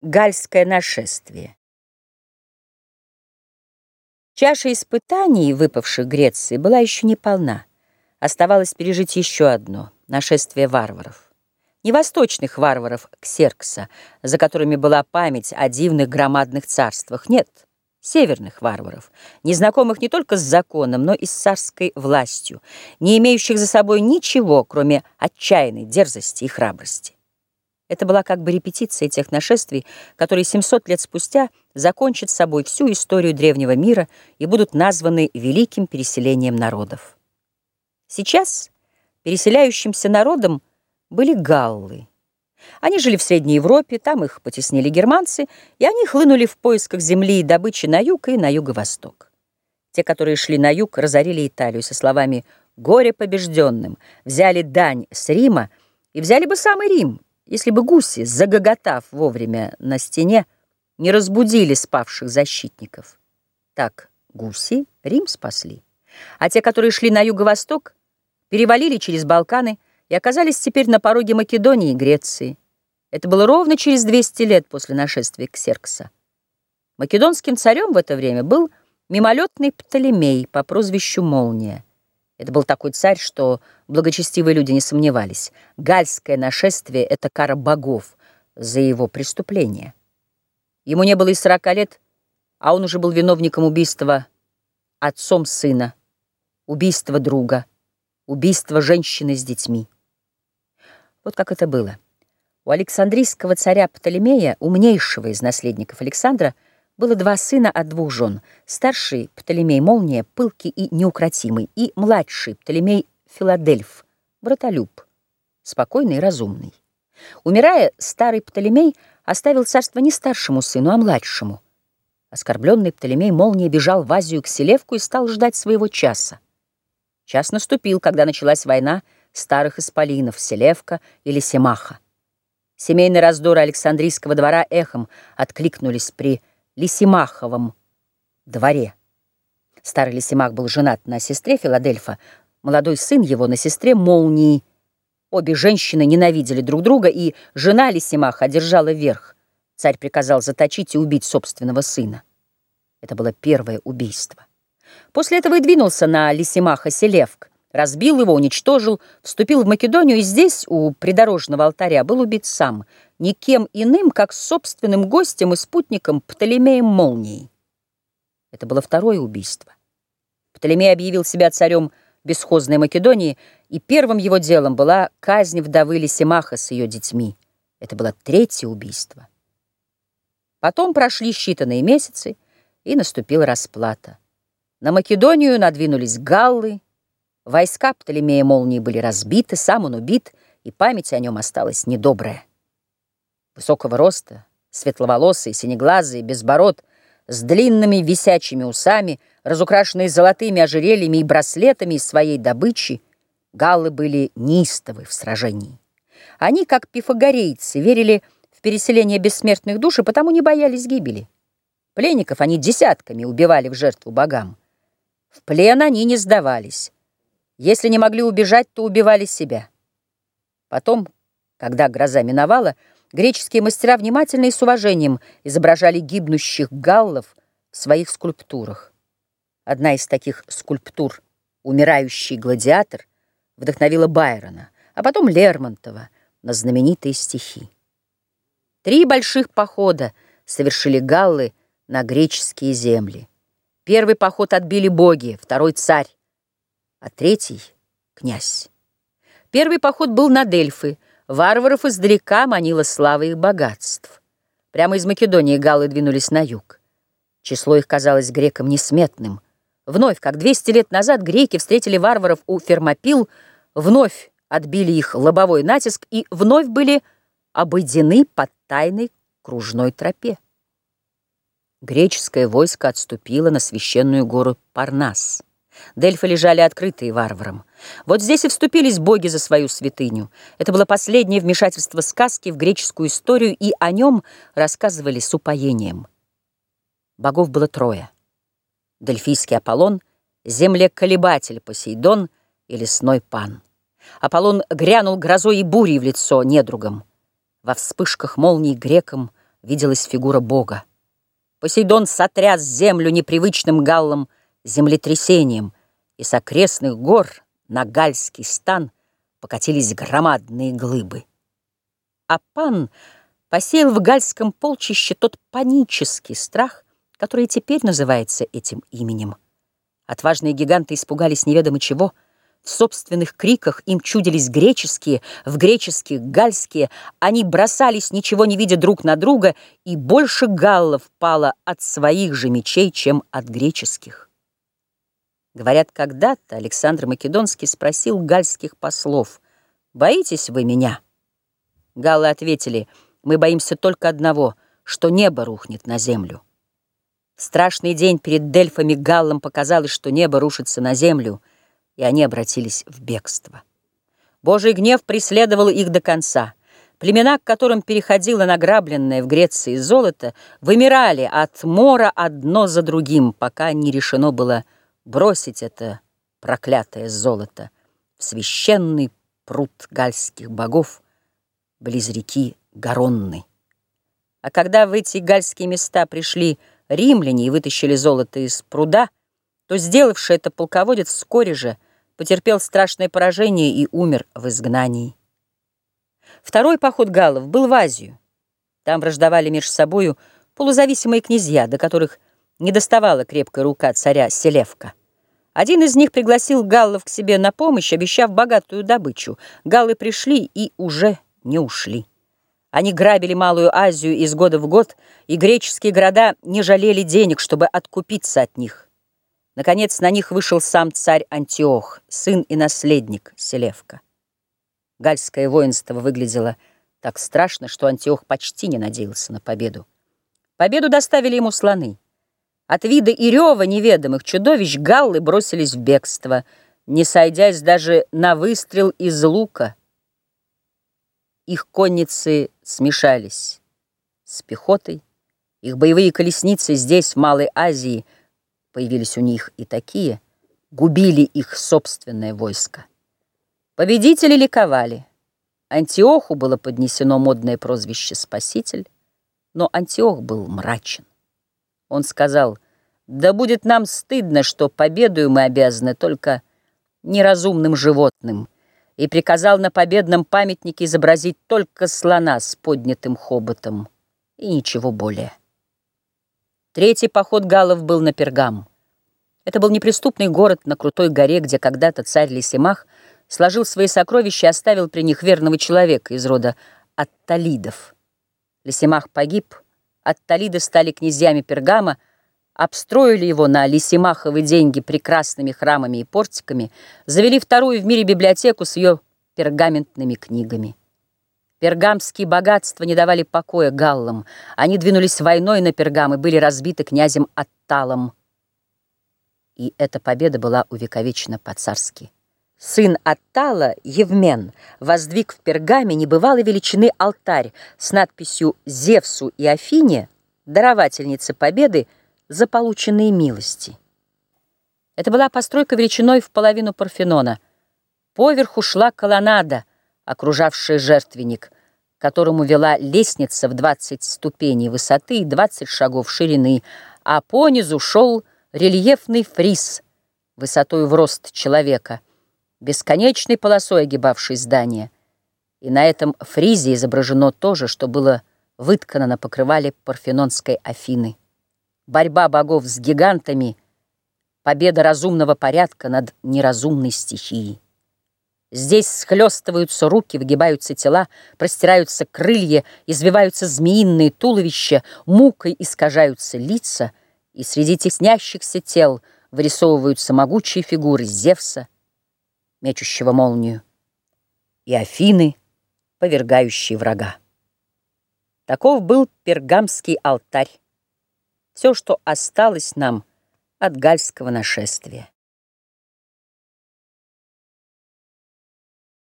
Гальское нашествие Чаша испытаний, выпавших Греции, была еще не полна. Оставалось пережить еще одно — нашествие варваров. Не восточных варваров Ксеркса, за которыми была память о дивных громадных царствах, нет, северных варваров, незнакомых не только с законом, но и с царской властью, не имеющих за собой ничего, кроме отчаянной дерзости и храбрости. Это была как бы репетиция тех нашествий, которые 700 лет спустя закончат собой всю историю древнего мира и будут названы великим переселением народов. Сейчас переселяющимся народом были галлы. Они жили в Средней Европе, там их потеснили германцы, и они хлынули в поисках земли и добычи на юг и на юго-восток. Те, которые шли на юг, разорили Италию со словами «горе побежденным», взяли дань с Рима и взяли бы самый Рим, если бы гуси, загоготав вовремя на стене, не разбудили спавших защитников. Так гуси Рим спасли. А те, которые шли на юго-восток, перевалили через Балканы и оказались теперь на пороге Македонии и Греции. Это было ровно через 200 лет после нашествия Ксеркса. Македонским царем в это время был мимолетный Птолемей по прозвищу Молния. Это был такой царь, что благочестивые люди не сомневались. Гальское нашествие — это кара богов за его преступление. Ему не было и сорока лет, а он уже был виновником убийства отцом сына, убийства друга, убийства женщины с детьми. Вот как это было. У Александрийского царя Птолемея, умнейшего из наследников Александра, было два сына от двух жен. Старший Птолемей Молния, пылкий и неукротимый, и младший Птолемей Филадельф, братолюб, спокойный и разумный. Умирая, старый Птолемей оставил царство не старшему сыну, а младшему. Оскорбленный Птолемей Молния бежал в Азию к Селевку и стал ждать своего часа. Час наступил, когда началась война старых исполинов Селевка или Семаха. Семейные раздоры Александрийского двора эхом откликнулись при Лисимаховом дворе. Старый Лисимах был женат на сестре Филадельфа, молодой сын его на сестре Молнии. Обе женщины ненавидели друг друга, и жена Лисимаха одержала верх. Царь приказал заточить и убить собственного сына. Это было первое убийство. После этого и двинулся на Лисимаха Селевк, разбил его, уничтожил, вступил в Македонию, и здесь, у придорожного алтаря, был убит сам – никем иным, как собственным гостем и спутником Птолемеем Молнией. Это было второе убийство. Птолемей объявил себя царем бесхозной Македонии, и первым его делом была казнь вдовы Лисимаха с ее детьми. Это было третье убийство. Потом прошли считанные месяцы, и наступила расплата. На Македонию надвинулись галлы, войска Птолемея Молнии были разбиты, сам он убит, и память о нем осталась недобрая высокого роста, светловолосый, синеглазый, безбород, с длинными висячими усами, разукрашенные золотыми ожерельями и браслетами из своей добычи, галлы были неистовы в сражении. Они, как пифагорейцы, верили в переселение бессмертных душ и потому не боялись гибели. Пленников они десятками убивали в жертву богам. В плен они не сдавались. Если не могли убежать, то убивали себя. Потом, когда гроза миновала, Греческие мастера внимательно и с уважением изображали гибнущих галлов в своих скульптурах. Одна из таких скульптур «Умирающий гладиатор» вдохновила Байрона, а потом Лермонтова на знаменитые стихи. Три больших похода совершили галлы на греческие земли. Первый поход отбили боги, второй — царь, а третий — князь. Первый поход был на Дельфы — Варваров издалека манила слава их богатств. Прямо из Македонии галлы двинулись на юг. Число их казалось грекам несметным. Вновь, как 200 лет назад, греки встретили варваров у Фермопил, вновь отбили их лобовой натиск и вновь были обойдены под тайной кружной тропе. Греческое войско отступило на священную гору Парнас. Дельфы лежали открытые варварам. Вот здесь и вступились боги за свою святыню. Это было последнее вмешательство сказки в греческую историю, и о нем рассказывали с упоением. Богов было трое. Дельфийский Аполлон, землеколебатель Посейдон и лесной пан. Аполлон грянул грозой и бурей в лицо недругам. Во вспышках молний грекам виделась фигура Бога. Посейдон сотряс землю непривычным галлом землетрясением, и с окрестных гор на гальский стан покатились громадные глыбы. А пан посеял в гальском полчище тот панический страх, который теперь называется этим именем. Отважные гиганты испугались неведомо чего — в собственных криках им чудились греческие, в греческих — гальские. Они бросались, ничего не видя друг на друга, и больше галлов пало от своих же мечей, чем от греческих. Говорят, когда-то Александр Македонский спросил гальских послов, «Боитесь вы меня?» Галлы ответили, «Мы боимся только одного, что небо рухнет на землю». страшный день перед Дельфами Галлам показалось, что небо рушится на землю — и они обратились в бегство. Божий гнев преследовал их до конца. Племена, к которым переходило награбленное в Греции золото, вымирали от мора одно за другим, пока не решено было бросить это проклятое золото в священный пруд гальских богов близ реки Гаронны. А когда в эти гальские места пришли римляне и вытащили золото из пруда, то сделавший это полководец вскоре же – потерпел страшное поражение и умер в изгнании. Второй поход галлов был в Азию. Там враждовали между собою полузависимые князья, до которых не доставала крепкая рука царя Селевка. Один из них пригласил галлов к себе на помощь, обещав богатую добычу. Галлы пришли и уже не ушли. Они грабили Малую Азию из года в год, и греческие города не жалели денег, чтобы откупиться от них. Наконец на них вышел сам царь Антиох, сын и наследник Селевка. Гальское воинство выглядело так страшно, что Антиох почти не надеялся на победу. Победу доставили ему слоны. От вида и рева неведомых чудовищ галлы бросились в бегство, не сойдясь даже на выстрел из лука. Их конницы смешались с пехотой, их боевые колесницы здесь, в Малой Азии — появились у них и такие, губили их собственное войско. Победители ликовали. Антиоху было поднесено модное прозвище «Спаситель», но Антиох был мрачен. Он сказал, «Да будет нам стыдно, что победою мы обязаны только неразумным животным», и приказал на победном памятнике изобразить только слона с поднятым хоботом и ничего более. Третий поход галлов был на Пергам. Это был неприступный город на крутой горе, где когда-то царь Лисимах сложил свои сокровища и оставил при них верного человека из рода Атталидов. Лисимах погиб, Атталиды стали князьями Пергама, обстроили его на лисимаховые деньги прекрасными храмами и портиками, завели вторую в мире библиотеку с ее пергаментными книгами. Пергамские богатства не давали покоя галлам. Они двинулись войной на Пергам и были разбиты князем Атталом. И эта победа была увековечена по-царски. Сын Аттала, Евмен, воздвиг в Пергаме небывалой величины алтарь с надписью «Зевсу и Афине, даровательнице победы, за полученные милости». Это была постройка величиной в половину Парфенона. Поверху шла колоннада — окружавшая жертвенник, которому вела лестница в 20 ступеней высоты и 20 шагов ширины, а понизу шел рельефный фриз высотой в рост человека, бесконечной полосой огибавший здание. И на этом фризе изображено то же, что было выткано на покрывале Парфенонской Афины. Борьба богов с гигантами, победа разумного порядка над неразумной стихией. Здесь схлестываются руки, выгибаются тела, простираются крылья, извиваются змеиные туловища, мукой искажаются лица, и среди теснящихся тел вырисовываются могучие фигуры Зевса, мечущего молнию, и Афины, повергающие врага. Таков был пергамский алтарь, все, что осталось нам от гальского нашествия.